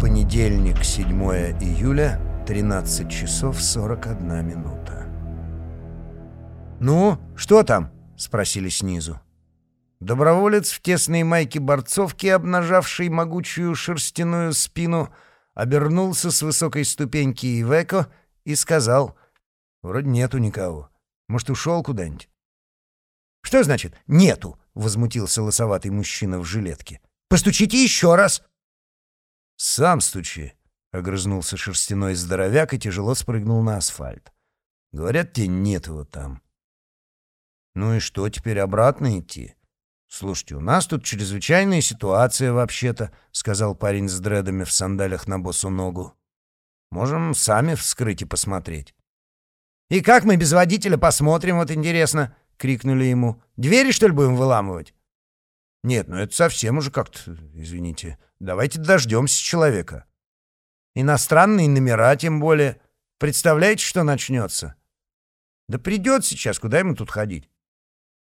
Понедельник, 7 июля, 13 часов 41 минута. «Ну, что там?» — спросили снизу. Доброволец в тесной майке борцовки, обнажавший могучую шерстяную спину, обернулся с высокой ступеньки Ивеко и сказал, «Вроде нету никого. Может, ушел куда-нибудь?» «Что значит «нету»?» — возмутился лосоватый мужчина в жилетке. «Постучите еще раз!» «Сам стучи!» — огрызнулся шерстяной здоровяк и тяжело спрыгнул на асфальт. «Говорят, тебе нет его там». «Ну и что, теперь обратно идти?» «Слушайте, у нас тут чрезвычайная ситуация вообще-то», — сказал парень с дредами в сандалях на босу ногу. «Можем сами вскрыть и посмотреть». «И как мы без водителя посмотрим, вот интересно?» — крикнули ему. «Двери, что ли, будем выламывать?» «Нет, ну это совсем уже как-то, извините. Давайте дождемся человека». «Иностранные номера, тем более. Представляете, что начнется?» «Да придет сейчас, куда ему тут ходить?»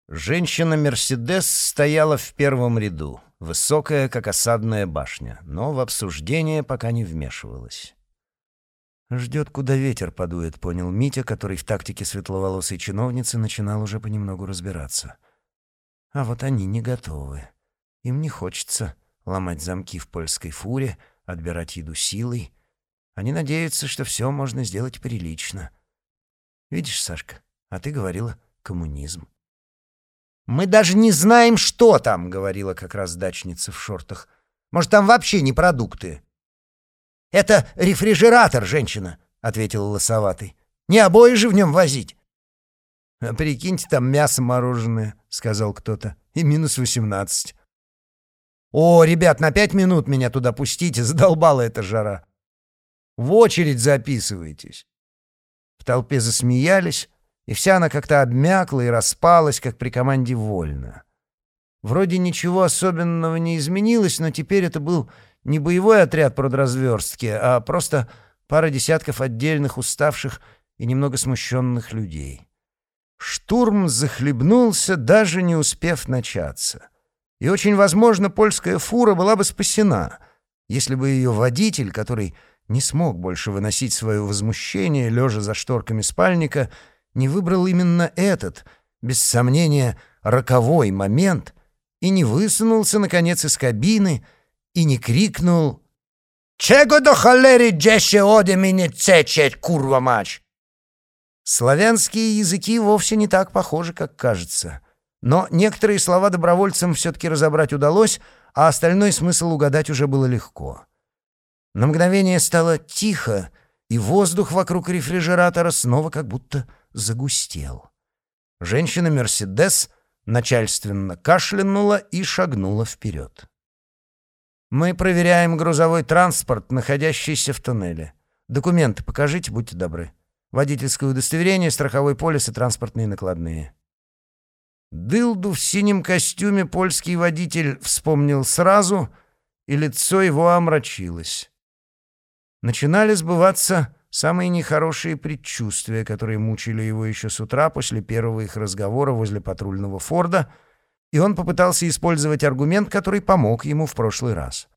Женщина «Мерседес» стояла в первом ряду, высокая, как осадная башня, но в обсуждение пока не вмешивалась. «Ждет, куда ветер подует», — понял Митя, который в тактике светловолосой чиновницы начинал уже понемногу разбираться. А вот они не готовы. Им не хочется ломать замки в польской фуре, отбирать еду силой. Они надеются, что все можно сделать прилично. Видишь, Сашка, а ты говорила «коммунизм». «Мы даже не знаем, что там», — говорила как раз дачница в шортах. «Может, там вообще не продукты?» «Это рефрижератор, женщина», — ответил лосоватый. «Не обои же в нем возить». «А прикиньте, там мясо мороженое», — сказал кто-то. «И минус восемнадцать». «О, ребят, на пять минут меня туда пустите, задолбала эта жара». «В очередь записывайтесь». В толпе засмеялись, и вся она как-то обмякла и распалась, как при команде «Вольно». Вроде ничего особенного не изменилось, но теперь это был не боевой отряд продразверстки, а просто пара десятков отдельных уставших и немного смущенных людей. Штурм захлебнулся, даже не успев начаться. И очень возможно, польская фура была бы спасена, если бы ее водитель, который не смог больше выносить свое возмущение, лежа за шторками спальника, не выбрал именно этот, без сомнения, роковой момент и не высунулся, наконец, из кабины и не крикнул «Чего до холери джеше оде мне цечет, курва мач!» Славянские языки вовсе не так похожи, как кажется. Но некоторые слова добровольцам все-таки разобрать удалось, а остальной смысл угадать уже было легко. На мгновение стало тихо, и воздух вокруг рефрижератора снова как будто загустел. Женщина «Мерседес» начальственно кашлянула и шагнула вперед. «Мы проверяем грузовой транспорт, находящийся в тоннеле. Документы покажите, будьте добры. Водительское удостоверение, страховой полис и транспортные накладные». Дылду в синем костюме польский водитель вспомнил сразу, и лицо его омрачилось. Начинали сбываться самые нехорошие предчувствия, которые мучили его еще с утра после первого их разговора возле патрульного Форда, и он попытался использовать аргумент, который помог ему в прошлый раз.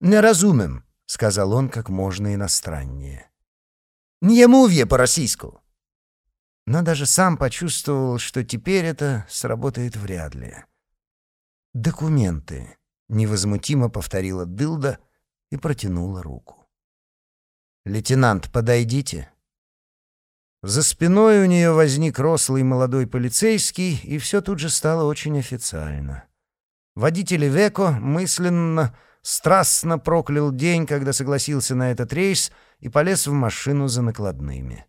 «Неразумен», — сказал он как можно иностраннее. «Не мувье по-российску». Но даже сам почувствовал, что теперь это сработает вряд ли. «Документы», — невозмутимо повторила Дылда и протянула руку. «Лейтенант, подойдите». За спиной у нее возник рослый молодой полицейский, и все тут же стало очень официально. Водитель Веко мысленно, страстно проклял день, когда согласился на этот рейс и полез в машину за накладными.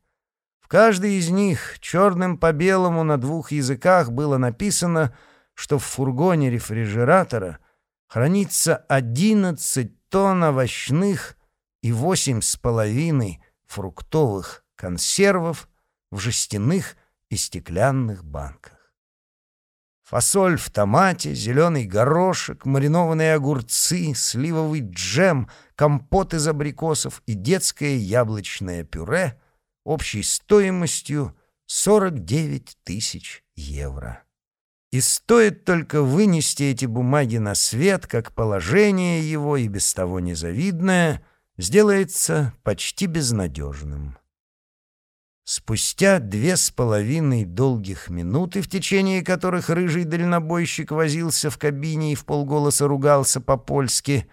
В каждой из них черным по белому на двух языках было написано, что в фургоне рефрижератора хранится 11 тонн овощных и восемь с половиной фруктовых консервов в жестяных и стеклянных банках. Фасоль в томате, зеленый горошек, маринованные огурцы, сливовый джем, компот из абрикосов и детское яблочное пюре общей стоимостью 49 тысяч евро. И стоит только вынести эти бумаги на свет, как положение его, и без того незавидное, сделается почти безнадежным. Спустя две с половиной долгих минуты, в течение которых рыжий дальнобойщик возился в кабине и в полголоса ругался по-польски,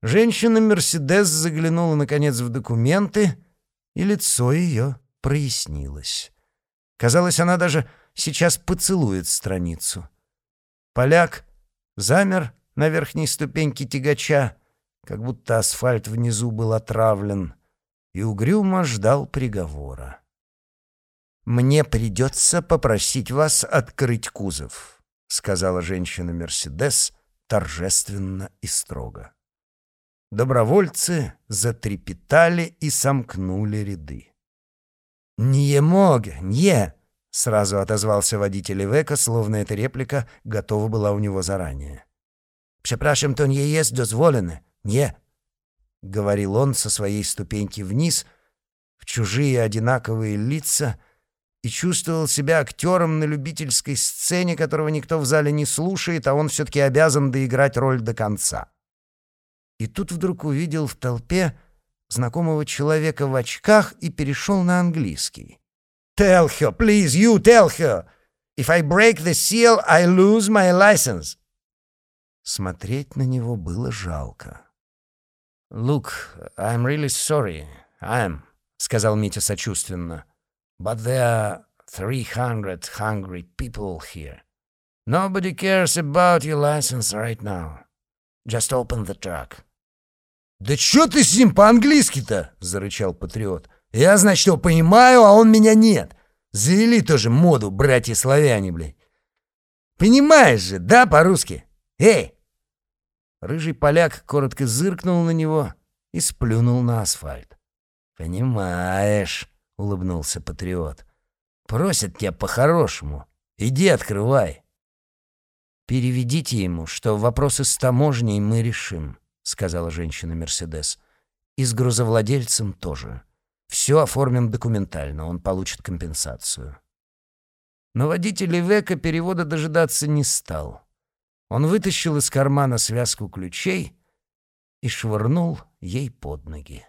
женщина Мерседес заглянула, наконец, в документы, и лицо ее прояснилось. Казалось, она даже сейчас поцелует страницу. Поляк замер на верхней ступеньке тягача, как будто асфальт внизу был отравлен — и угрюмо ждал приговора. «Мне придется попросить вас открыть кузов», — сказала женщина Мерседес торжественно и строго. Добровольцы затрепетали и сомкнули ряды. «Не мог, не!» — сразу отозвался водитель Ивека, словно эта реплика готова была у него заранее. «Прzepraszam, то не есть дозволено, не!» — говорил он со своей ступеньки вниз, в чужие одинаковые лица, и чувствовал себя актером на любительской сцене, которого никто в зале не слушает, а он все-таки обязан доиграть роль до конца. И тут вдруг увидел в толпе знакомого человека в очках и перешел на английский. «Tell her, please, you tell her! If I break the seal, I lose my license!» Смотреть на него было жалко. «Look, I'm really sorry. I am», — сказал Митя сочувственно. «But there are three hundred hungry people here. Nobody cares about your license right now. Just open the truck». «Да чё ты с ним по-английски-то?» — зарычал патриот. «Я, значит, его понимаю, а он меня нет. Завели тоже моду, братья-славяне, блядь. Понимаешь же, да, по-русски? Эй, Рыжий поляк коротко зыркнул на него и сплюнул на асфальт. «Понимаешь», — улыбнулся патриот, — «просят тебя по-хорошему. Иди открывай». «Переведите ему, что вопросы с таможней мы решим», — сказала женщина Мерседес. «И с грузовладельцем тоже. Все оформим документально, он получит компенсацию». Но водитель Ивека перевода дожидаться не стал. Он вытащил из кармана связку ключей и швырнул ей под ноги.